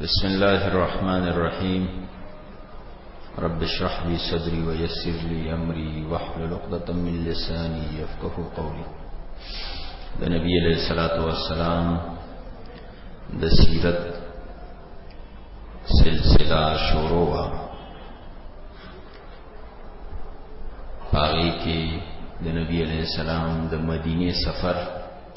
بسم الله الرحمن الرحيم رب اشرح لي صدري ويسر لي امري واحلل عقدة من لساني يفقهوا قولي د نبی علیہ الصلوۃ والسلام د سیرت سلسله شروع وا پاره کې د نبی علیہ السلام د مدینه سفر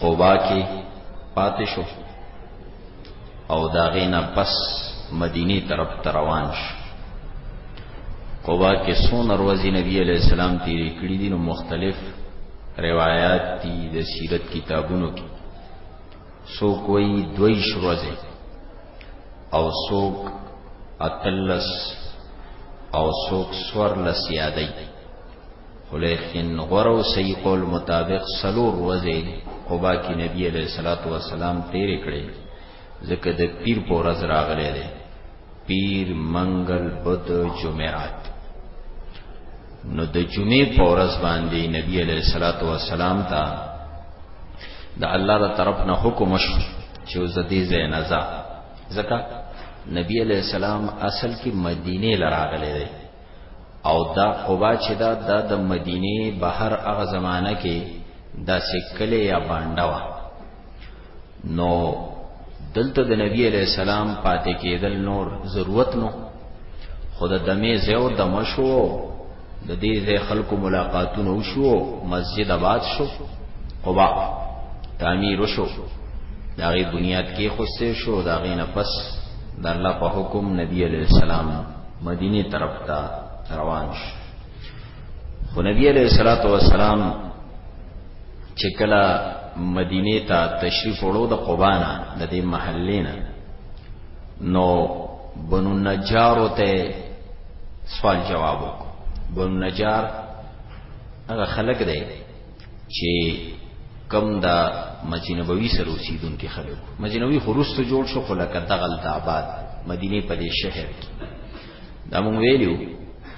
قبا کې پاتې شو او دا غینا پس مدینه طرف روان شو قبا کې سون روزي نبی علی السلام تیری کړی دي نو مختلف روایت دي د سیرت کتابونو کې سو کوئی دوی شروزه او سوک اتلس او سوک سور لسیادی خلیخین غورو صحیح قول مطابق سلور روزه قبا کی نبی علیہ الصلوۃ والسلام تیر کړي ځکه د پیر په ورځ راغلی دی پیر منګل بد جمعات نو د جمعې په ورځ باندې نبی علیہ الصلوۃ والسلام ته د الله تر طرف نه حکم شو چې زدي زینزا ځکه نبی علیہ السلام اصل کې مدینه لراغلی دی او دا قبا چې دا د د مدینه بهر هغه زمانہ کې دا سکله یا باندې وا نو دلته د نبی علی السلام پاتې کېدل نور ضرورت نو خود د مې زیو د مشو د دې ځای خلکو ملاقاتونه وشو مسجد آباد شو قبا تعمیر شو دا غي بنیاد کې خوسته شو دا غي نه پس د الله په حکم نبی علی السلام مدینه طرف ته روان شو خو نبی علیہ الصلوۃ والسلام چې کله مدینه ته تشریف وړو د قبانا د دې محلینا نو بنو نجار ته سوال جواب وکړو بنو نجار هغه خلک دی چې کم دا مجنبوي سره اوسیدونکو خلک مجنبوي خروست جوړ شو خو لکه دغل د آباد مدینه په دې شهر کې دا مونږ ویلو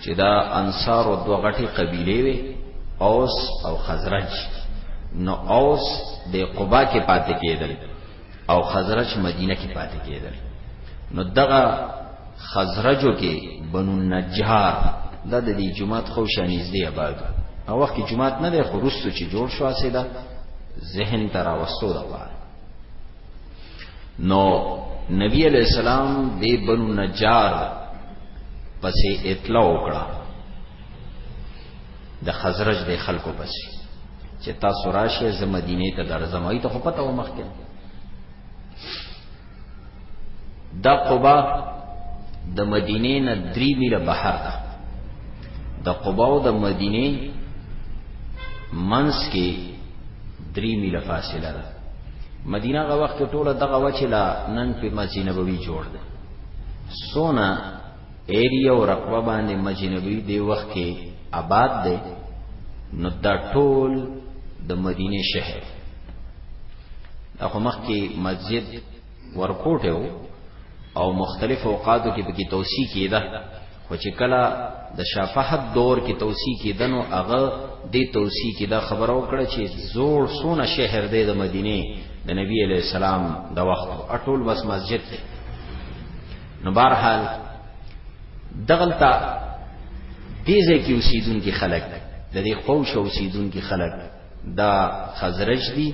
چې دا انصار او دوه غټي قبيله وي اوس او خزرج نو اوس د قبا کې پاتې کېدل او خزرج مدینه کې پاتې کېدل نو دغه خزرجو کې بنو نجار دا د دې جماعت خو شانیز دی آباد او وخت جماعت نه دی خو رسو چې جوړ شو اسیدا ذهن تر اوسو دا پاره نو نبی علیہ السلام دی بنو نجار پسې اطلاع وکړه د خزرج د خلکو پسې چې تاسو راشه زه مدینه ته درځم ای ته خو پته و مخکې د قبا د مدینه نه درې میله بهر ده د قبا او د مدینه منس کې درې میله فاصله ده مدینه غو وخت ټوله دغه وچلا نن په مسجد نبوي جوړ ده سونا ایریا او رقبه باندې مجنبی دی وخت کې آباد دی نو دا ټول د مدینه شهر اخو مخ کې مسجد ورکوټه او مختلف اوقاتو کې پکې توسیع کیده خو چې کله د شفاهت دور کې توسیع کیده نو هغه د توسیع کې دا خبره وکړه چې زوړ سونه شهر دی د مدینه د نبی علی السلام د وخت اټول بس مسجد دی نو بهرحال دغلطه دې ځای کې اوسیدونکي خلک د دې قوش اوسیدونکي خلک دا خزرج دي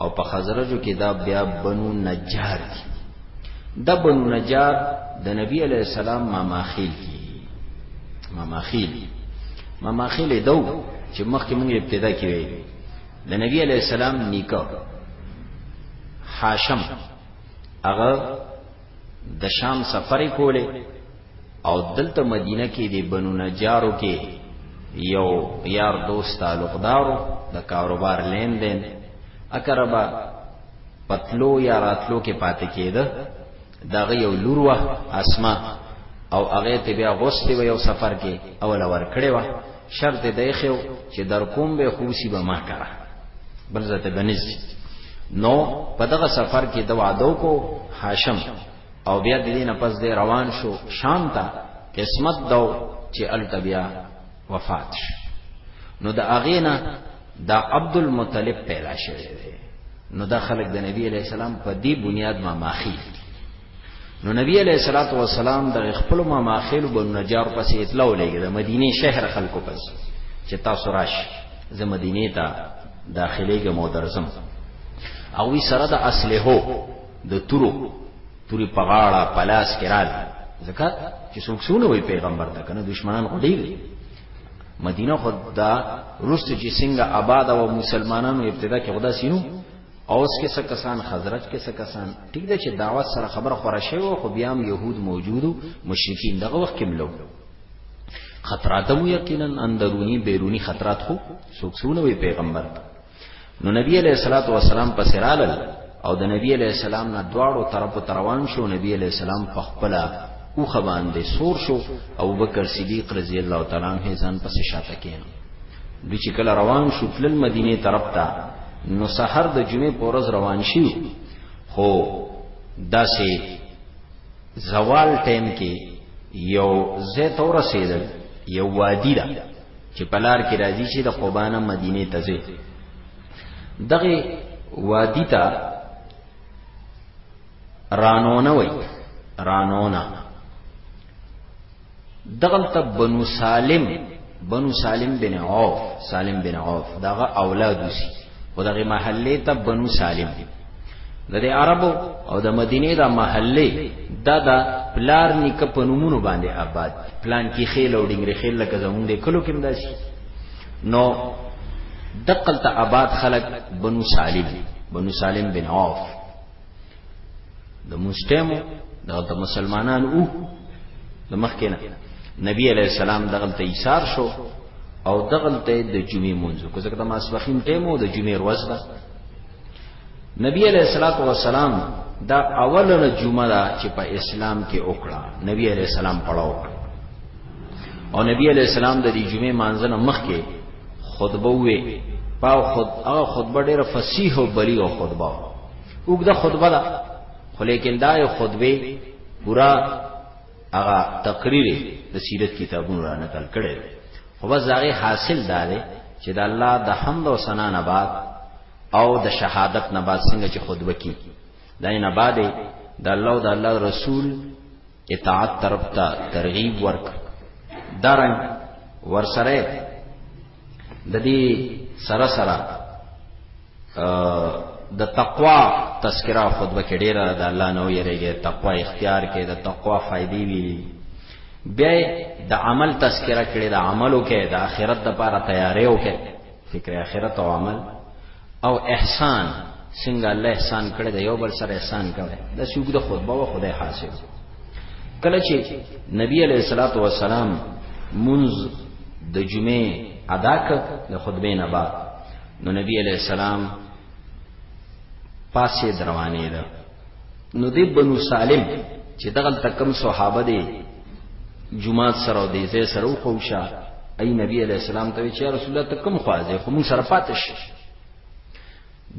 او په خزرجو کې دا بیا بنو نجار دي دا بنو نجار د نبی علی السلام ماماخیل دي ماماخیل ماماخیل دو چې مخکې موږ ابتدا کې وی د نبی علی السلام نیکه حاشم هغه د شام سفر کوله او دلته مدینه کې د بنو نجارو کې یو یار دوست تعلقدارو د کاروبار لین دین اکربا پتلو یا راتلو کې پاتې کېده دغه یو لور وه اسما او هغه ته بیا غوستي و یو سفر کې اول ور کړې و شرط د اخیو چې در کوم به خوسی به ما کرا بل ذات بنز نو په دغه سفر کې د وعدو کو هاشم او بیا د دینه پس د روان شو شام ته قسمت دو چې التبیا وفات شو نو د اغینا د عبد المطلب پیدا شوی دی نو دا خلک د نبی علی السلام په دې بنیاد ما ماخی نو نبی علیہ الصلوۃ والسلام د خپل ما ماخیل بن نجار پسې اطلاع لګی د مدینه شهر خلکو پس چې تاسو راش زه مدینه ته داخلي ګم او درځم او وی سره د اسلحو د تورو توري پغاړه پلاس کرال ځکه چې څوک سونه وي پیغمبر ته کنه دشمنان خو ډیر دي مدینه خو دا رست چې څنګه آباد او مسلمانانو ابتدا کې خدا سينو اوس کې څه کسان خزرج کې څه کسان ټیک ده چې دعوت سره خبره خورا شوی خو بیا هم يهود موجودو مشرکین دغه وخت کې ملو خطرات مو یقینا اندرونی بیرونی خطرات خو سوکسونه وی پیغمبر نو نبی علیہ الصلوۃ والسلام په سرال او د نبی علیہ السلام نه دواړو طرفو تروان شو نبی علیہ السلام په خپل او خبان دې سور شو او بکر صدیق رضی الله تعالی عنہ ځان پس شاته کینو دوی چې کله روان شو تلل مدینه طرف ته نو سحر د جمعې په ورځ روان شي خو داسې زوال ټیم کې یو زه تور رسیدل یو وادی ده چې پلار کې راځي چې د قبانه مدینه ته ځي دغه وادی ته رانونه وای رانونه دغلطه بنو سالم بنو سالم بن عوف سالم بن عوف دغه اولاد وسی او دغه محله ته بنو سالم دی د دې عربو او د مدینه د محله د د پلار نیک په نومونو باندې آباد پلان کې خېل او ډنګره خېل لکه زمونږ د کلو کې مداسي نو دقل ته آباد خلق بنو سالم بنو سالم بن عوف د مسلمو د مسلمانانو او د مخکنه نبی علیہ السلام دغل ته ایثار شو او دغل ته د جمعې مونږ کو ځکه د ماسبخین ټیمو د جمعې ورځ ده نبی علیہ الصلوۃ والسلام دا اوله جمعه ده چې په اسلام کې وکړه نبی علیہ السلام پړاو او نبی علیہ السلام د دې جمعې مانځنه مخ کې خطبه وې پاو خود هغه خطبه ډیره فصیح او بلیغه خطبه اوګه خطبه ده خو لیکن دا یو خطبه پورا هغه تقریر د سیرت کتابونو را نقل کړي خو بس هغه حاصل دا دی چې د الله د حمد او ثنا نه بعد او د شهادت نه بعد څنګه چې خطبه کی دا نه بعد د الله او د الله رسول اطاعت طرف ته ترغیب ورک دارنګ ورسره د دې سره سره د تقوا تذکرہ خطبه کې ډیره د الله نو یریږي تقوا اختیار کې د تقوا فائدې ویلي بیا د عمل تذکرہ کړي د عملو کې د آخرت لپاره تیارې وکړي فکر اخرت او عمل او احسان څنګه الله احسان کړی دی یو بل سره احسان کړی دا څوک د خطبه او خدای حاصل کله چې نبی علیہ الصلوۃ والسلام منز د جمعې ادا کړ د خطبه نه بعد نو نبی علیہ السلام پاسې دروانې ده نو دی بنو سالم چې دغل تکم صحابه دی جمعات سره دی زې سره وقوشا ای نبی علیہ السلام ته چې رسول الله تکم خوازه خو مون سره پاتش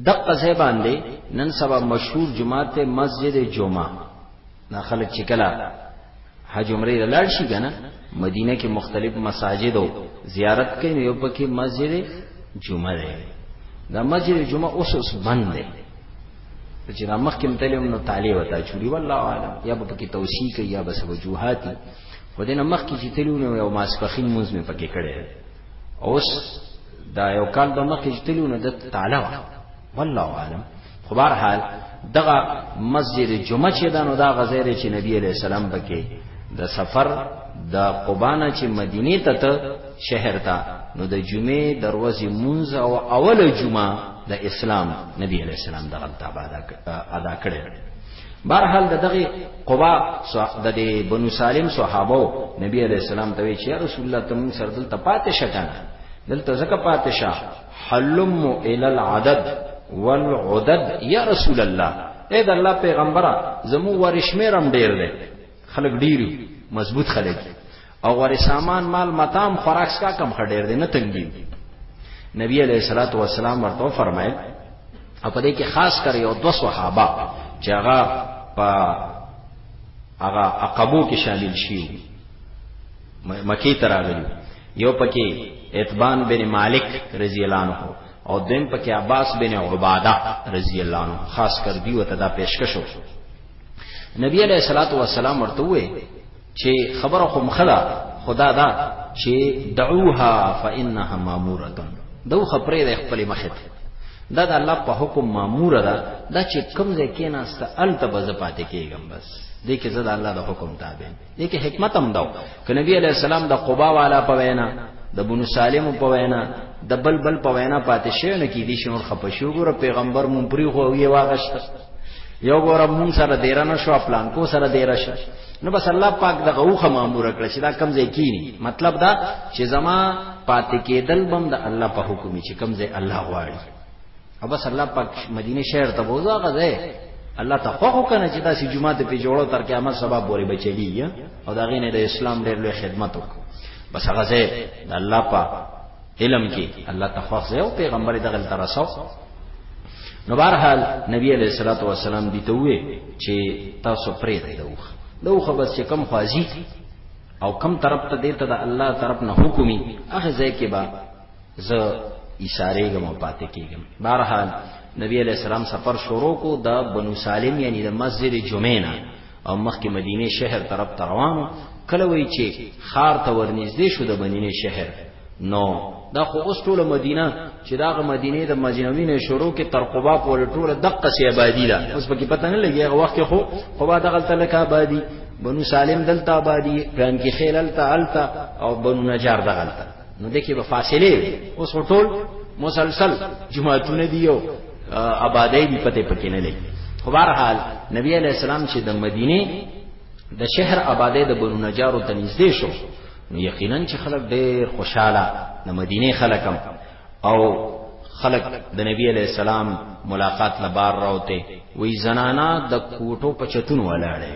دقه ځای باندې نن سبا مشهور جمعات مسجد جمعه نه خلک چې کلا حج عمره ته لاړ شي کنه مدینه کې مختلف مساجد او زیارت کوي نو یو پکې مسجد جمعه ده دا مسجد جمعه اوس اوس بند ده چې دا مخکې متلم نو تعالی وتا چوری والله عالم یا به پکې توسیع کوي یا بس وجوهاتي ودینه مخکې چې تلو نو یو ماسپخین موږ مې پکې کړي اوس دا یو کال به مخکې چې تلو نو د تعالی والله عالم خو بهر حال دغه مسجد جمعه چې دا نو دا غزیر چې نبی علیہ السلام بکې د سفر د قبانه چې مدینه ته ته شهر ته نو د جمعې دروازې مونږ او اوله جمعه د اسلام نبی علیہ السلام دغه ادا کړې بهرحال دغه قبا د بنو سالم صحابه نبی علیہ السلام ته وی چې رسول الله تم سردل تپاتې شکانه دلته زکه پاتې شه حلم الى العدد والعدد یا رسول الله اے د الله پیغمبره زمو ورشمیرم ډیر دی خلک ډیرو مضبوط خلک او ور سامان مال متام خوراک کا کم خډیر دی نه تنګي نبی علیہ الصلوۃ والسلام ورته فرمایل او په دې کې خاص کر یو دو صحابه چې هغه په هغه عقبو کې شامل شي مکی تراغلی یو پکې اتبان بن مالک رضی الله عنه او دیم پکې عباس بن عباده رضی الله عنه خاص کر دی وته دا پیشکش شو نبی علیہ الصلوۃ والسلام ورته وې چې خبره خو مخدا خدا دا چې دعوها فانها ماموره دو خبرې د خپل مخه دا د الله په حکم مامور ده دا چې کوم ځای کې ناسته الته بز پاتې کېږم بس دې کې زه د الله د حکم تابع دې کې حکمت هم داو ک نبی علی السلام د قبا والا په وینا د بنو سالم په وینا د بل بل په وینا پاتې شوی نه کې دي شنور خپشو ګره پیغمبر مون پری خو یې واغشت یو ګوره مون سره دیر نه شو پلان کو سره دیر شو نو بس الله پاک د غوخه مامور کړ چې دا کم ځای کینی مطلب دا چې زما پاتې کېدل بم د الله په حکم چې کم ځای الله غواړي او بس الله پاک مدینه شهر ته بوزا غځه الله ته خو کنه چې تاسو جمعه ته پیجوړو تر قیامت سبا پورې بچلی او دا غینه د اسلام ډېر لوی خدمت وکړه بس غځه د الله پاک علم کې الله ته خو او پیغمبر دغه تر رسو نو بهرحال نبی علیہ الصلوۃ والسلام دي ته وې چې تاسو پرې دی دوخ دوخ بس چې کم خوازي او کم طرف ته دیته د الله طرف نه حکمي هغه ځای کې با زه اشارېږم او پاتې کېږم بهرحال نبی علیہ السلام سفر شروع کو د بنو سالم یعنی د مسجد جمعې نه او مخکې مدینه شهر طرف ته روانو کله وی چې خار ته ورنږدې شو د مدینه شهر نو دا خو اوس ټول مدینه چې دا مدینه د مجنوی نه شروع کې تر قبا پورې ټول دقه سی آبادی ده اوس پکې پته نه لګي هغه وخت خو قبا دغه تلک آبادی بنو سالم دلته آبادی پران کې خیل التا التا او بنو نجار دغلتا نو دکې به فاصله وي اوس ټول مسلسل جمعهونه دی او آبادی دی پته پکې نه لګي خو بهر حال نبی علی السلام چې د مدینه د شهر آبادی د بنو نجار ته نږدې شو نو یقینا چې خلک ډېر خوشاله د مدینه خلکم او خلق د نبی علی السلام ملاقات لبار راوته وی زنانا د کوټو په چتون ولاړې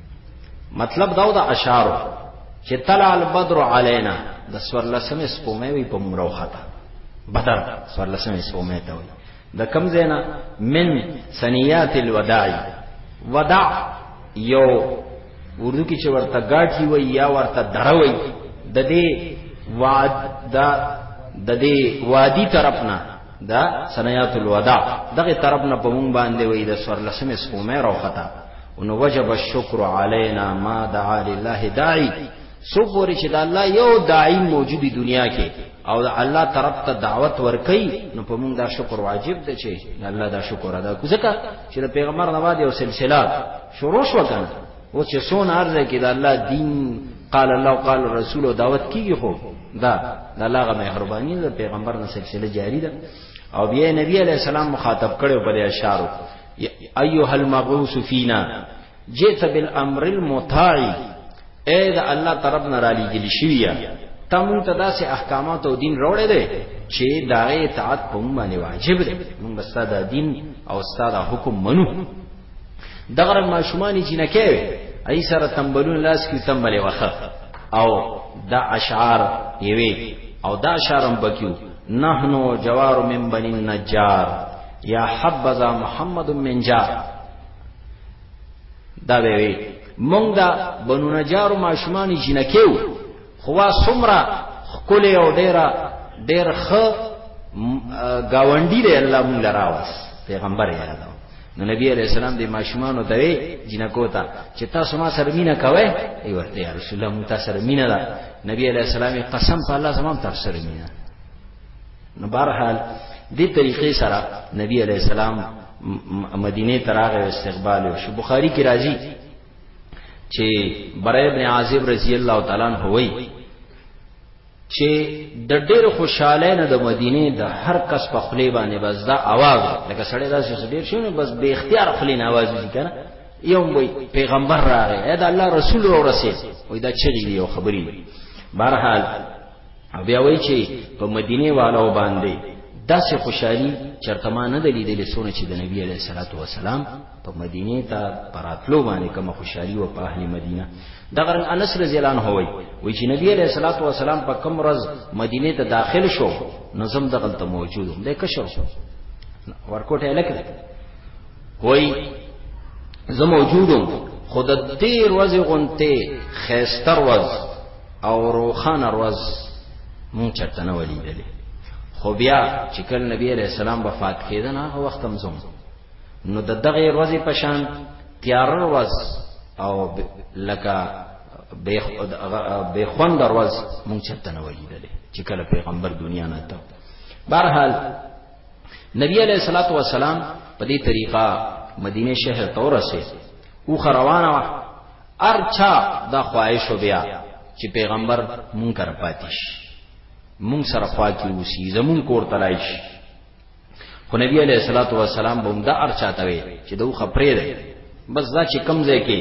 مطلب داو دا اشارو چې طلع البدر علينا د سور لسمې سپومې وي په مونږ راوخته بدر سور لسمې سپومې ته وي د کم زینا من سنیات الوداع وداع یو اردو کې چې ورته گاټي وي یا ورته دروي د دې وعد دا د دې وادي طرفنا دا سنیات الوداع دغه طرفنا په مونږ باندې وي د سور لسمې سپومې راوخته ان وجب الشکر علینا ما دعا لله داعی سو پوری چې د الله یو داعی موجودی دنیا کې او د الله طرف ته دعوت ورکي نو په موږ دا شکر واجب دی چې الله دا شکر ادا کو ځکه چې د پیغمبر نه بعد یو سلسله شروع شو کنه او چې سون ارزه کې د الله دین قال الله قال رسول او دعوت کیږي خو دا د الله غ مهرباني د پیغمبر نه سلسله جاری ده او بیا نبی علی السلام مخاطب کړو په اشارو ایها المبعوث فینا جئت بالامر المطاع اے دا الله طرف نه را لېږل شوی ته مونږ ته داسې احکامات او دین راوړی دی چې دا اطاعت په مونږ باندې واجب دی مونږ ستاسو دین او ستاسو حکم منو دغه رنګ ماشومان جنکه وي ای سره تنبلون لاس کې تنبلې وخه او دا اشعار یوي او دا اشعارم بکیو نحنو جوار من بنی النجار یا حبذا محمد من جار دا به وی مونږ دا بنو نجار ماشومان جنکیو خوا سمرا خکل او ډیره ډیر خ گاونډی دی الله مونږ لراوس پیغمبر یې نو نبی علیہ السلام د ماشومان ته وی جنکو ته چې تاسو ما سره مینا کوي ای ورته یا رسول الله مون تاسو سره مینا ده نبی علیہ السلام قسم په الله زمام تاسو سره مینا نو بهرحال دې طریقې سره نبی علیہ السلام مدینه تراغه استقبال او شو بخاری کی راضی چې برای ابن عازب رضی الله تعالی عنہ وی چې د ډېر خوشاله نه د مدینه د هر کس په خلی باندې بس دا आवाज لکه سړی دا چې ډېر شونه بس به اختیار خلی نه आवाज دي کنه یو وی پیغمبر راغی دا الله رسول او رسول وای دا چې دی یو خبري بهرحال بیا وای چې په مدینه والو باندې داسې خوشحالي چرته ما نه دلیدلې سونه چې د نبی علیه الصلاۃ والسلام په مدینه ته پراتلو باندې کوم خوشحالي او په اهل مدینه دا غرن انس رضی الله عنه وای وی چې نبی علیہ الصلوۃ والسلام په کوم ورځ مدینه ته داخل شو نظم دغل ته موجود دی کشر ورکوټه لکه وای زه موجودم خود دې ورځ غونته خيستر ورځ او روخان ورځ مونږ چرته نه ولیدلې خو بیا چې کله نبی علیہ السلام وفات کېدنه وخت هم زموږ نو د دغه ورځې په شان تیار ورځ او لکه به خوند ورځ مونږ چرته نه ولیدلې چې کله پیغمبر دنیا نه ته بهرحال نبی علیہ الصلوۃ والسلام په دې طریقه مدینه شهر ته ورسه او روانه وا ارچا دا خواهش بیا چې پیغمبر مونږ کر پاتیش مونږ سره خوا کې وسی زمون کور تلایش خو نبی علیہ الصلوۃ والسلام بوم دا ار چاته وي چې دوه خبرې ده بس دا چې کم ځای کې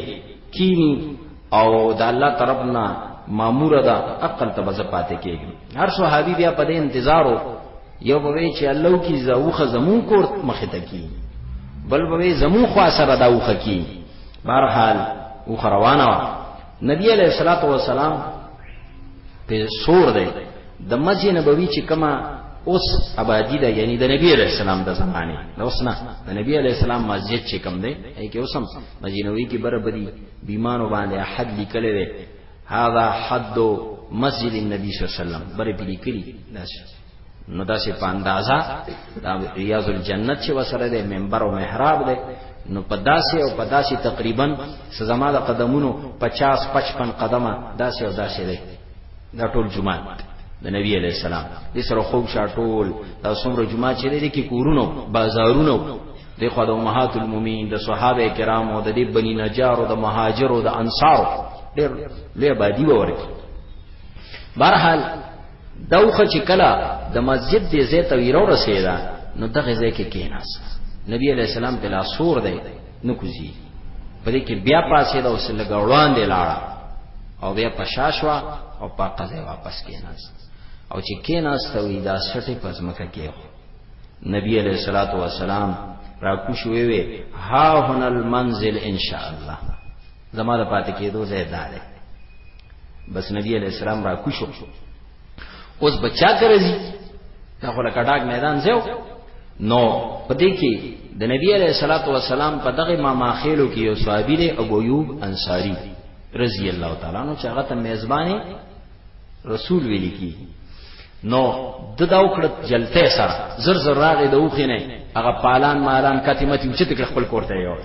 کینی او د الله طرف نه مامور ده عقل ته بز پاتې کېږي هر صحابي بیا په دې انتظارو یو به چې الله کی زوخه زمون کور مخه ته کی بل به زمون خوا سره دا وخه کی بهرحال او روانه نبی علیہ الصلوۃ والسلام په سور دی د مسجد نبوي چې کما اوس آبادی ده یعنی د نبی علی السلام د زمانه نو اوس نه د نبی علی السلام مسجد چې کم ده ای کې اوسم مسجد نبوي کې برابرۍ بیمانو باندې حد لیکل دی هاذا حد مسجد النبی صلی الله علیه وسلم بری بلی کلی داس نو داسې په اندازا دا ریاض الجنت چې وسره ده منبر او محراب ده نو په داسې او په داسې تقریبا سزما د قدمونو 50 55 قدمه داسې او داسې ده دا ټول جمعات د نبی علی السلام دې سره خوب شاټول دا څومره جمعه چې دې کې کورونو بازارونو د خو د امهات المؤمنین د صحابه کرامو د دې بنی نجار او د مهاجر او د انصار ډېر لوی بادی ورکی برحال دوخه چې کلا د مسجد دې زیته ویرو رسیدا نو دغه ځای کې کېناس نبی علی السلام په لاس سور دی نکوزی په دې کې بیا پاسې دا اوس لګوړان دی لاړه او بیا پشاشوا او پاکه ځای واپس کېناست او چې کېناست وی دا سټه پزمکه کې نبی علیہ الصلوۃ والسلام را کوش وی وی ها هن المنزل ان شاء الله زماره پاتې کېدو ځای دار بس نبی علیہ السلام را کوشو اوس بچا کرځي دا خو لکه ډاګ میدان زیو نو پدې کې د نبی علیہ الصلوۃ والسلام په دغه ما ماخېلو کې یو صحابي دی ابو ایوب انصاری رضی الله تعالی عنہ چې هغه ته میزبانه رسول ویل کی نو د دا وکړه جلته سره زر زر راغې د اوخې نه هغه پالان مالان کاتمه چې خپل کوړته یو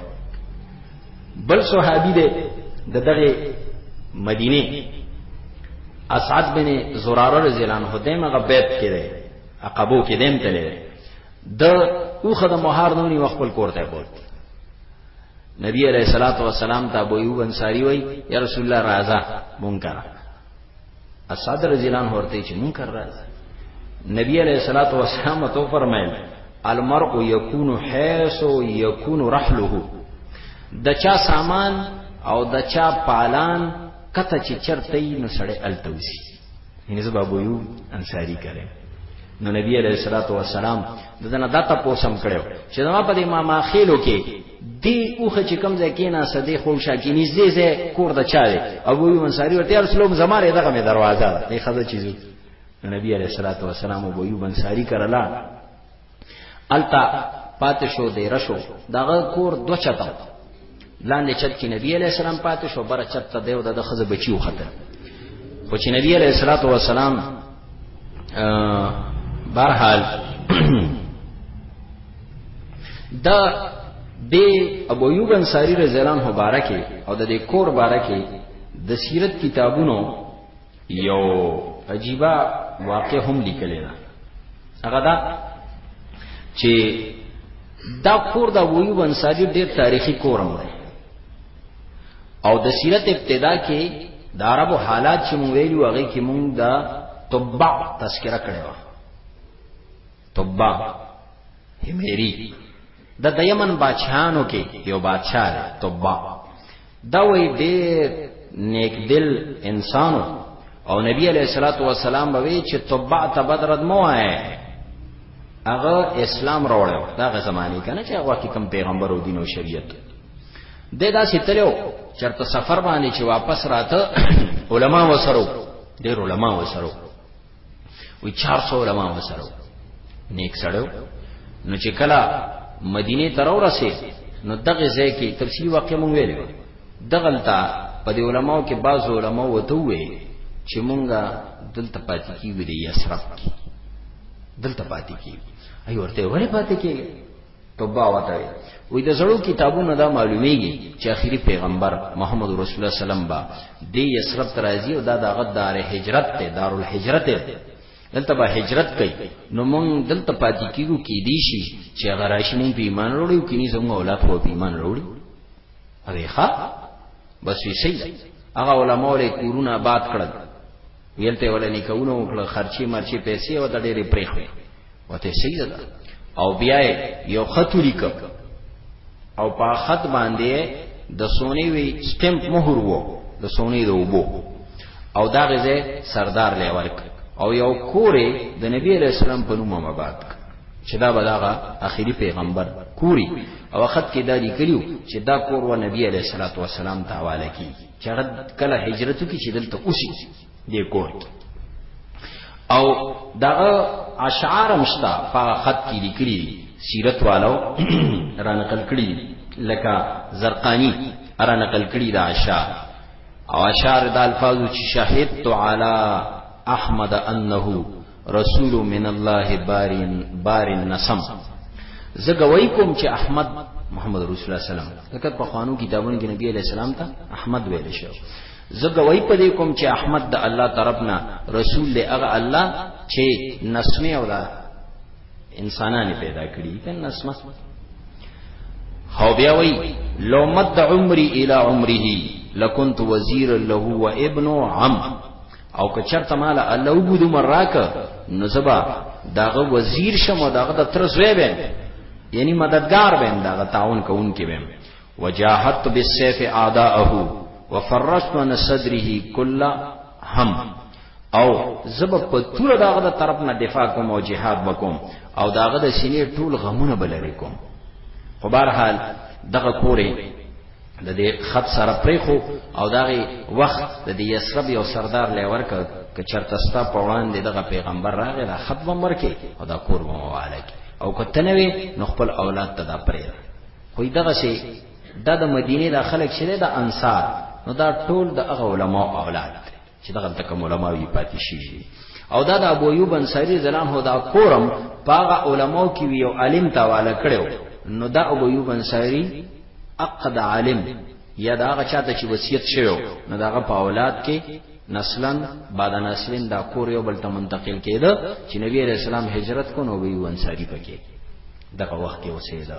بل صحابي دی د دغه مدینه اسعد بن زراره رضی الله عنه دیم هغه بیت کې دی عقبو کې دیم تللی د اوخه د مهار نونی وخت خپل کور ته بوت نبی علیہ الصلوۃ والسلام ته ابو ایوب انصاری وای یا رسول الله راضا مونږه اسد رضی الله عنه ورته چې منکر راځي نبی علیہ الصلوۃ والسلام تو فرمایل المرء یکون حیث یکون رحله د چا سامان او د چا پالان کته چې چرته یې نو سړی التوسی یعنی زبا بویو انصاری کرے نو نبی علیہ الصلوۃ والسلام دنه دته پوسم کړو چې ما په دې ما ماخیلو کې دی اوخه چې کم ځای کې ناسه دی خو شاکی نږدې ځای کور د چا دی ابو ایوب انصاری ورته رسول زماره دغه مې دروازه ده دی خزه چیزو نبی علیہ الصلوۃ والسلام ابو ایوب انصاری کرلا التا پاتې شو دی رشو دغه کور دو چتا لاندې چت کې نبی علیہ السلام پاتې شو بر چت ته دیو د خزه بچیو خطر خو چې نبی علیہ الصلوۃ والسلام برحال دا د ابو ایوب انصاری رضی الله عنه مبارکه او د کور مبارکه د سیرت کتابونو یو عجیبه واقع هم لیکل نه هغه دا چې دا کور د ابو ایوب انصاری ډیر تاریخي کور هم دی او د سیرت ابتدا کې د عربو حالات چې مونږ ویلو هغه کې مونږ د طبع تذکرہ کړو طبا هميري د د یمن بادشاہانو کې یو بادشاہ دی طبا دا وی ډېر نیک دل انسانو او نبی علیہ الصلوۃ والسلام به وی چې طبا تبدرد مو آئے هغه اسلام راوړل دا غ زماني کنه چې هغه کې کم پیغمبر او دین او شریعت د دا ستلو چرته سفر باندې چې واپس راته علما وسرو ډېر علما وسرو وی 400 علما وسره نیک سړیو نو چې کله مدینه تر ورسه نو دغه ځای کې تفصیلی واقع مونږ ویلو دغلتا په دې علماو کې بعض علما وته وي چې مونږه دلته پاتې کیږي د یسرف کې دلته پاتې کیږي ای ورته ولې پاتې کیږي توبه وته وي د زړو کتابونو دا معلومیږي چې اخیری پیغمبر محمد رسول الله سلام با د یسرب ترازی او دا دغه دار هجرت ته دارالهجرت دلته به هجرت کوي نو مونږ دلته پاتې کیږو کې دی شي چې غراشي مونږ په ایمان وروړو کې نه زموږ اولاد خو په ایمان وروړي اوی ښا بس وی سي هغه علماء له کورونه آباد کړل ویلته ول نکونه وکړه خرچي مرچي پیسې او د ډېرې پرېخوي وته صحیح ده او بیا یو خط لیک او په خط باندې د سونی وی سټمپ مهر وو د سونی د وبو او دا غزه سردار لې ورک او یو کورې د نبی علیہ السلام په نوم مباد چې دا بلاغه اخیری پیغمبر کوری او خط کې دا لیکلیو چې دا کور و نبی علیہ الصلوۃ والسلام تعالی کی چې هغه کله هجرت وکړي چې دلته اوسي دې کور او دغه اشعار مشتا په خط کې لیکلي سیرت والو را نقل کړي لکه زرقانی را نقل کړي دا اشعار او اشعار د الفاظو چې شهید تو علی احمد انه رسول من الله بارین بارین نسم زه گواہی کوم چې احمد محمد رسول الله سلام لکه په خوانو کتابونو کې نبی علی السلام ته احمد ویل شو زه گواہی پدې کوم چې احمد د الله طرفنا رسول دی هغه الله چې نسمه او دا انسانانه پیدا کړی کنه نسمه خو بیا وی لو مد عمري الى عمره لكنت وزيرا له وابن عم او که چرته مال الله وګو دومره راک نو زبا داغه وزیر شم او داغه د تر زوی بیم یعنی مددگار بیم داغه تعاون کوونکی بیم وجاهدت بالسيف اعداءه وفرشت عن صدره كل هم او زب په تور داغه د طرف نه دفاع کوم او جهاد وکوم او داغه د سینې ټول غمونه بلری کوم خو بهرحال دغه کورې د دې خط سره پریخو او دغه وخت د دې یسرب یو سردار لور ک ک چرته ستا په وړاندې دغه پیغمبر راغی دا خط بمر کې او دا کور مواله کې او کتنوي نو خپل اولاد ته دا پرې خو دغه شي د مدینه د خلک شری د انصار نو دا ټول د هغه علما اولاد چې دغلته کوم علما وی پاتې شي او دا د ابو ایوب انصاری زلان هو دا کورم پاغه علماو کې وی او عالم تاواله کړو نو دا ابو ایوب انصاری اقد عالم یا دا هغه چاته چې وصیت شوی نو دا هغه په اولاد کې نسلا بعد نسلین دا کور یو بل ته منتقل کېده چې نبی رسول الله هجرت کو نو وی انصاری پکې دغه وخت کې اوسېده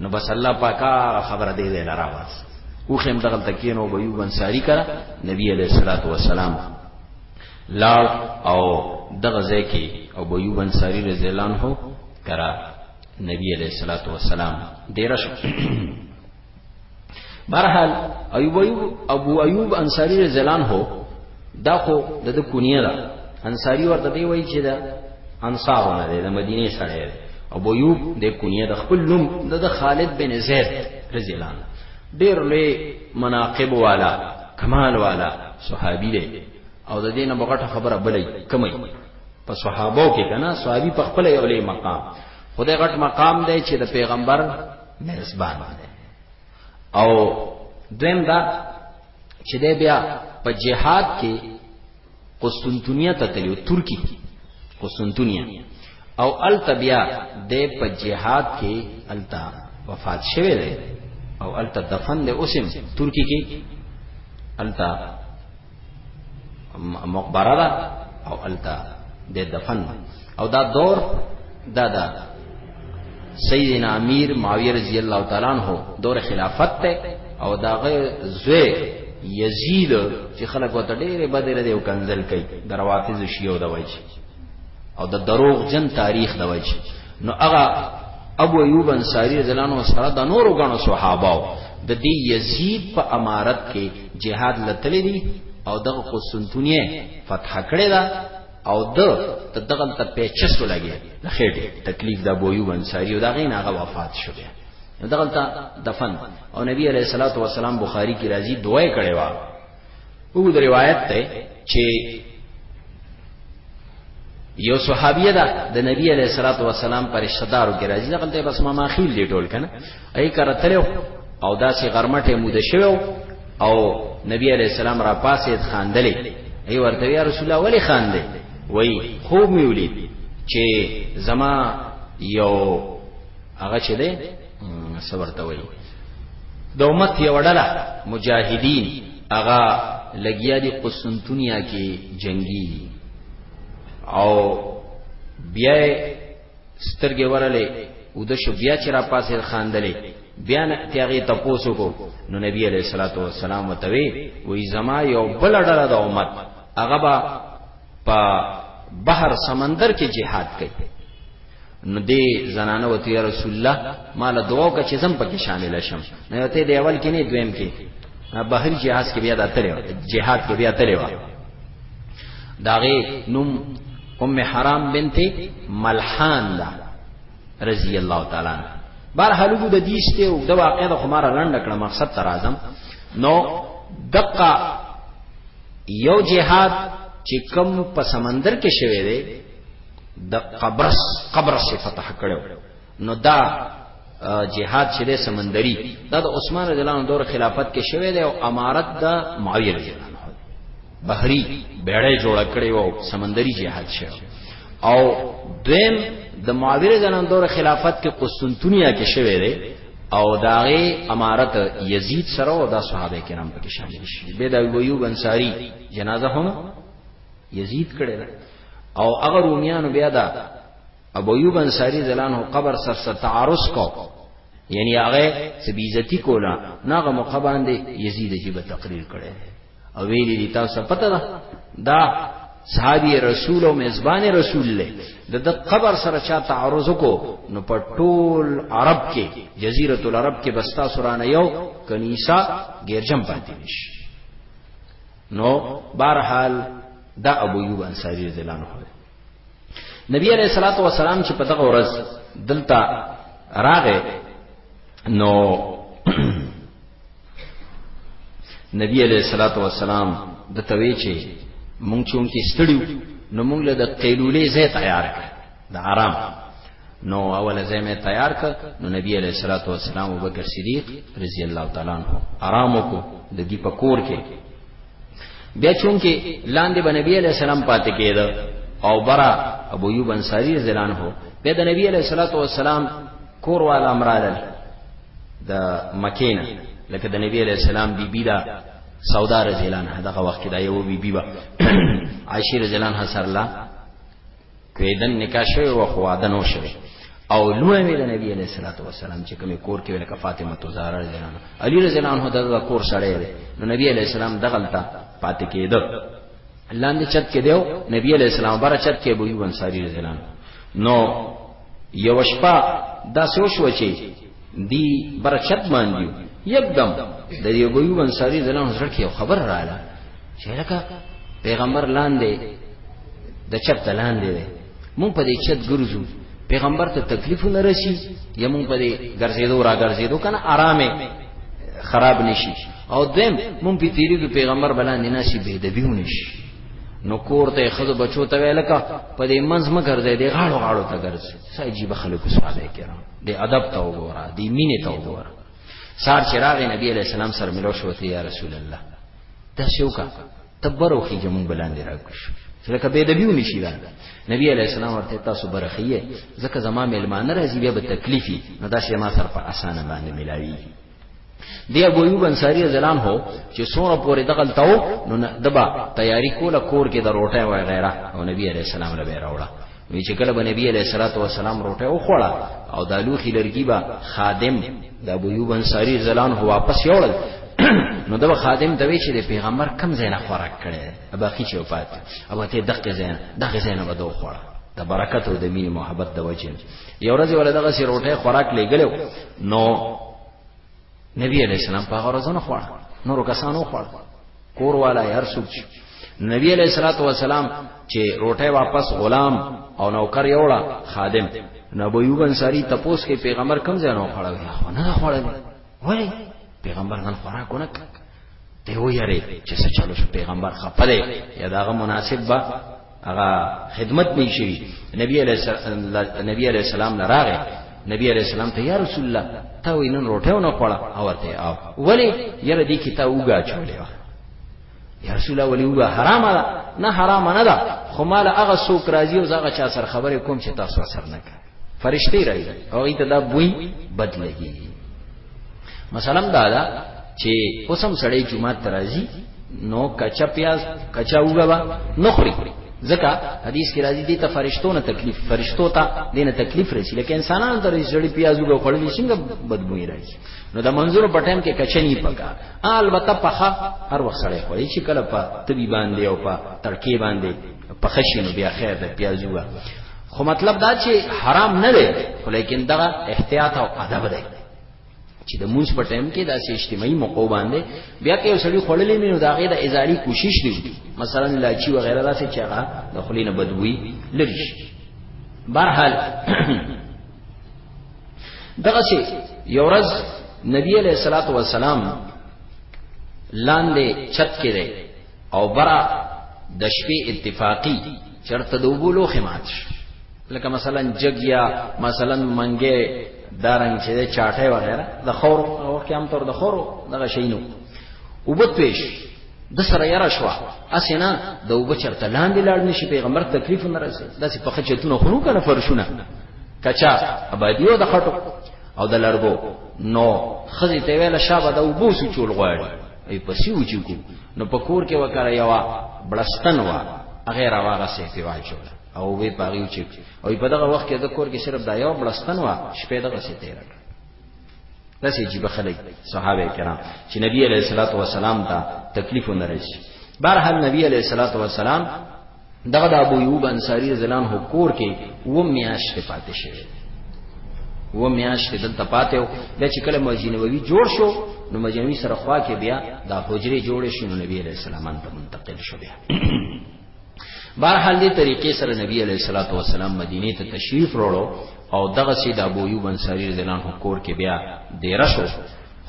نو بس الله پاکا خبره دی ویل راواز او خیم دغل تکینو به یو انصاری کرا نبی علیہ الصلوۃ والسلام لار او دغه ځای کې او به یو انصاری رضی الله عنه کرا نبی علیہ الصلوۃ والسلام دیرش برحال ایوب ایوب ابو ایوب انصاری رضی الله عنه دا خو د د کونیه ده انصاری ورته دی وایي چې دا انصارونه دی د مدینه سره ابو ایوب د کونیه د خپل نوم د خالد بن زید رضی الله عنه ډیر لوی مناقب والا کمال والا صحابي دی او د دینه بغټه خبره بلې کمې په صحابو کې کنه صحابي په خپل یو لوی مقام خدای غټ مقام دی چې د پیغمبر میزبان دی او دویم دا چې دی بیا په جهاد کې قسطنطنیه ته تلو ترکی قسطنطنیه او الته بیا د په جهاد کې الته وفات شوه دی او الته دفن دی اوسم ترکی کې الته مقبره ده او التا د دفن او دا دور دا دا سیدنا امیر معاویه رضی الله تعالی عنہ دور خلافت ته او دا غي زوی یزید چې خلک وته ډېر بدر دی او کنزل کوي درواتز شیو د وایي او د دروغ جن تاریخ د وایي نو هغه ابو ایوب انصاری رضی الله عنه سره د نورو غنو صحابه د دې یزید په امارت کې جهاد لتلې دي او دغه قسطنطنیه فتح کړې ده او د دغه ته پیچس ولګي د خېټه تکلیف د بویو انصاری او دغه نه هغه وفات شو بیا دغه ته دفن او نبی علیہ الصلوۃ والسلام بخاری کی راضی دعا کړې و او د روایت ته چې یو صحابیه ده د نبی علیہ الصلوۃ والسلام پر رشتہ دارو کې راځي دغه ته بس ما ماخیل دی ټول کنه ای کرتلو او داسې غرمټه موده شوو او نبی علی السلام را پاسید خاندلې ای ورته یا رسول الله ولی خاندې وای خوب می ولید چې زما یو هغه چې ده صبر ته وای د امت یو ډله مجاهدین هغه لګیا دي قسطنطنیه کې جنگي او بیا سترګې ورلې او د شو بیا چې را پاسې خاندلې بیا نه تیغه تپوسو کو نو نبی علیہ الصلوۃ والسلام وتوی وی زما یو بل ډله د امت هغه با په بحر سمندر کې جهاد کوي نو دی زنانه وتی یا رسول الله مال دعا کا چې زم پکې شامل شم نه ته دی اول کې نه دویم کې بحر جهاز کې بیا د تلو جهاد کې بیا تلو داغه نوم ام حرام بنت ملحان دا رضی الله تعالی عنہ بار حلوګو د دیشته او د واقع د خمار لنډ کړه مقصد تر اعظم نو دقه یو جهاد چې کم په سمندر کې شوه دی د قبرس قبرس فتح کړو نو دا جهاد چې د سمندري دا د عثمان رضی الله عنه دور خلافت کې شوه دی او امارت د معاویه رضی الله بحری بیړۍ جوړه کړې وو سمندري جهاد شه او دویم د معاویه زنان دور خلافت کې قسطنطنیه کې شوه دی او داغه امارت یزید سره او د صحابه کرام پکې شامل شي به د ایوب انصاری جنازه هم یزید کړي ده او هغه رومیانو بیا دا ابو ایوب انصاری زلانو قبر سر سر تعارض کو یعنی هغه سبیزتی کولا ناغه مخ باندې یزید جیب تقریر کړي او ویلی دی تاسو پته ده دا صحابي رسول او میزبان رسول له د د قبر سره چا تعرض کو نو په ټول عرب کې جزیره العرب کې بستا سورانه یو کنيسا ګرجم پاتې نشي نو بهرحال دا ابو ایوب انصاری رضی الله عنه نبی علیہ الصلوۃ والسلام چې په دغه ورځ دلته راغې نو نبی علیہ الصلوۃ والسلام د توی چې مونږ چون کې ستړیو نو مونږ له د قیلولې زه تیار کړ د آرام نو اول ځای مې تیار ک نو نبی علیہ الصلوۃ والسلام ابوبکر صدیق رضی الله تعالی عنہ آرام کو د دې په کور کې بیا چون کې لاندې به نبی علیہ السلام پاتې کېد او برا ابو ایوب انصاری رضی الله عنه بیا د نبی علیہ الصلوۃ والسلام کور والا امرادل د مکینه لکه د نبی علیہ السلام بیبی بی دا سودا رضی الله عنها دغه وخت دا یو بیبی با عائشه رضی الله عنها سره کویدن نکاح شوی و خو واده نو شوی او لونه وی د نبی علیہ الصلوۃ والسلام چې کوم کور کې ولکه فاطمه تو زهرا رضی الله عنها علی رضی الله عنه دغه کور سره دی نو نبی علیہ السلام دغلتا پاتې کېده لاندې چت کې دیو نبی علیہ السلام بار چت کې بوی انصاری رضی الله نو یو شپه دا سوش و چې دی برچت ماندیو یکدم د یو ګویو انصاری زلان زړه کې خبر رااله چې لکه پیغمبر لاندې د چت لاندې دی مونږ په دې چت ګرځو پیغمبر ته تکلیف نه رسی یا مونږ په دې ګرځېدو را ګرځېدو کنه آرامه خراب نشي او دیم مونږ په تیری کې پیغمبر بلان نه شي بے دبیو نشي نو کور ته خود بچو ته ویلکه په دې منځ م ګرځي دې غاړو غاړو ته ګرځي ساجي به خلکو ساده کړه دې ادب ته وګوره دې مینې ته وګوره سار چراغ نبی علیہ السلام سره ملو شو ته یا رسول الله دا شوکا تبرو خي جمون بلاندې راکوش ځکه به د بیو نشي دا نبی علیہ السلام ورته تاسو برخیه ځکه زما ملمانه راځي بیا به تکلیفي نو دا شی ما سره په اسانه باندې ملاوي دی ابو ایوب انصاری ځلان هو چې سونه پورې دغل تاو نو دبا تیاری کوله کور کې د روټه و غیره او نبی علی السلام له راوړه وی چې کله نبی علی صلوات و سلام روټه او خوړه او دالو خلرګی با خادم د ابو ایوب انصاری ځلان هو واپس یوړل نو دغه خادم ته وی چې د پیغمبر کم زینه خوراک کړي باقی چې وفات او ته دغه زینه دغه زینه ودو خوړه د برکت او د مینې محبت د وجه یو ورځ ول دغه سی روټه خوراک لګلو نو نبی علیہ السلام په هغه ورځ نه خوړ نور کسانو خوړ کور والا هر څوک نبی علیہ الصلوۃ والسلام چې روټه واپس غلام او نوکر یوړه خادم نبویوب انصاری تپوس کې پیغمبر کم ځای نه خوړل نه خوړل ولی پیغمبر نن خوراک ونک ته و یری چې څه چلو شو پیغمبر خپله یا داغه مناسب با هغه خدمت نه شي نبی علیہ السلام نبی علیہ السلام لراغه نبی علیہ السلام ته یا رسول الله تا وینن روټه ونه خوړه او ورته او ولی یره دې کیتا وګا چولې یا رسول الله ولی وبا حرام ده نه حرام نه ده خو مال هغه سوک راضی او هغه چا سر خبره کوم چې تاسو سر نه کوي فرشتي راځي او ایت دا بوی بدلږي مثلا دا دا چې اوسم سړی جمعه ترازی نو کچا پیاز کچا وګبا نخري ځکه حدیث کې راځي دي ته فرشتو نه تکلیف فرشتو ته دینه تکلیف رسي لکه انسانان ته رسړي پیازو غوړلې څنګه بدبوې راځي نو د منظور په ټایم کې کچنی پکا البته پخه هر وخت سړی خوري چې کله په تبي باندې او په ترکي باندې پخه شي نو بیا خیر ده پیازوه خو مطلب دا چې حرام نه دی خو لیکن دا احتیاط او ادب دی چې د مونږ په ټایم کې داسې اجتماعي موقع باندې بیا کې یو سړی خړلې مینو دا غي د ازالي کوشش دی مثلا لاچی و غیره داسې چې هغه د خلینو بدوي لري بهرحال دغه سي یورز نبی علیہ الصلوۃ والسلام لاندې چت کې دی او برا د شپې اتفاقی چرته دوبولو خمات شو لکه مثلا جګیا مثلا منګه دارنګ چې چاټه وغیرہ د خور او قیام تر د خورو دغه شینو وبتویش د سره یره شو اسینا د وب چرته لاندې لاړ نشي پیغمبر تکلیف نه رسي داسې په خچتونو خونو کنه فرشونه کچا ابادیو د خټو او د لرګو نو خزي ته ویل شابه د وبو سو چول غواړي ای پسې وچو کو نو په کور کې وکړه یوا بلستان وا غیر واغه سي په واچو او وی پاغیو چې او په دغه وخت کې د کور کې صرف دا یو بلستان وا شپې دغه سي تیر کړ داسې عجیب خلک صحابه کرام چې نبی علیه الصلاۃ والسلام ته تکلیف نه رسي بهرحال نبی علیه الصلاۃ والسلام دغه د ابو ایوب انصاری زلان هو کور کې و میاشت پاتې شوی و میاشت دلته پاتې او د چې کله مسجد نبوي جوړ شو نو مسجد نبوي سره خوا کې بیا د حجره جوړې شو نبی علیه السلام ته منتقل شو بیا بهرحال دې طریقې سره نبی علیه الصلاۃ والسلام مدینه ته تشریف وروړو او دغه سي د ابو ایوب انصاری رضی الله عنه کور کې بیا ډیر شو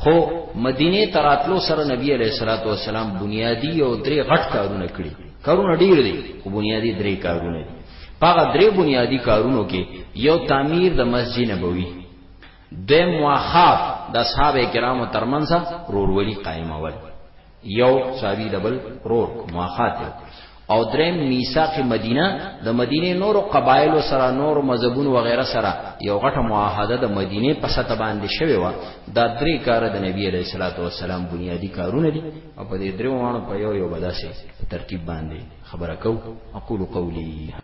خو مدینه تراتلو سره نبی علیه الصلاۃ والسلام بنیادی او درې غټ کارونه کړی کارونه ډیر دي خو بنیادی درې کارونه دي پاغه درې بنیادی کارونو کې یو تعمیر د مسجد نبوي د مواخاف د اصحاب کرامو ترمنځ رورولي قائمول یو صحابي دبل رور مواخات دی او دریم میثاق مدینه د مدینه نورو قبایلو سره نور مذهبونو وغیرہ سره یو غټه معاهده د مدینه په سطح باندې شوی و دا درې کار د نبی علیہ الصلوۃ والسلام بنیادی کارونه دي او په دې درې وانه په یو یو بداسه ترتیب باندې خبره کو اقول قولی